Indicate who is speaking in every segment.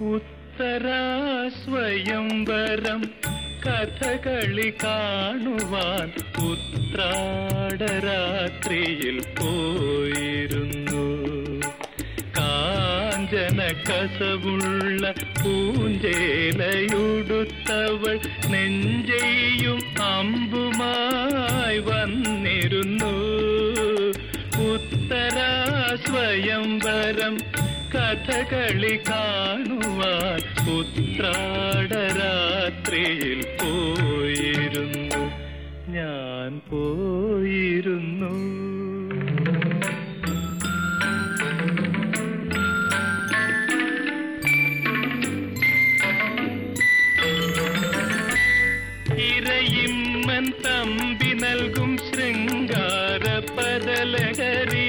Speaker 1: ഉത്തരാ സ്വയംവരം കഥകളി കാണുവാൻ ഉത്രാടരാത്രിയിൽ പോയിരുന്നു. കാഞ്ചന കസവുള്ള പൂഞ്ചേലയുടുത്തവൾ നെഞ്ചെയും അമ്പുമായി വന്നിരുന്നു. ഉത്തരാ സ്വയംവരം കഥകളി കാണുവാൻ ഉത്രാടരാത്രിയിൽ പോയിരുന്നു. ഞാൻ പോയിരുന്നു. ഇരയിമ്മൻ തമ്പി നൽകും ശൃംഗാര പദലഹരി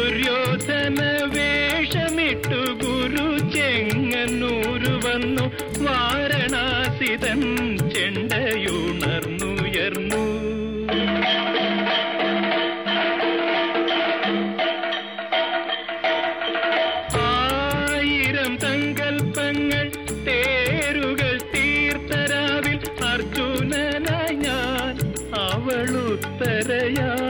Speaker 1: ദുര്യോധന വേഷമിട്ടു ഗുരു ചെങ്ങന്നൂരു വന്നു. വാരണാസിതൻ ചെണ്ടയുണർന്നുയർന്നു ആയിരം തേരുകൾ ഞാൻ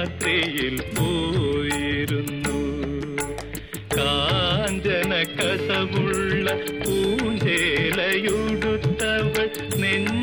Speaker 1: ഉത്രാടരാത്രിയിൽ പോയിരുന്നു. കാഞ്ചന കസമുള്ള പൂഞ്ചേലയുടുത്തവൾ അമ്പു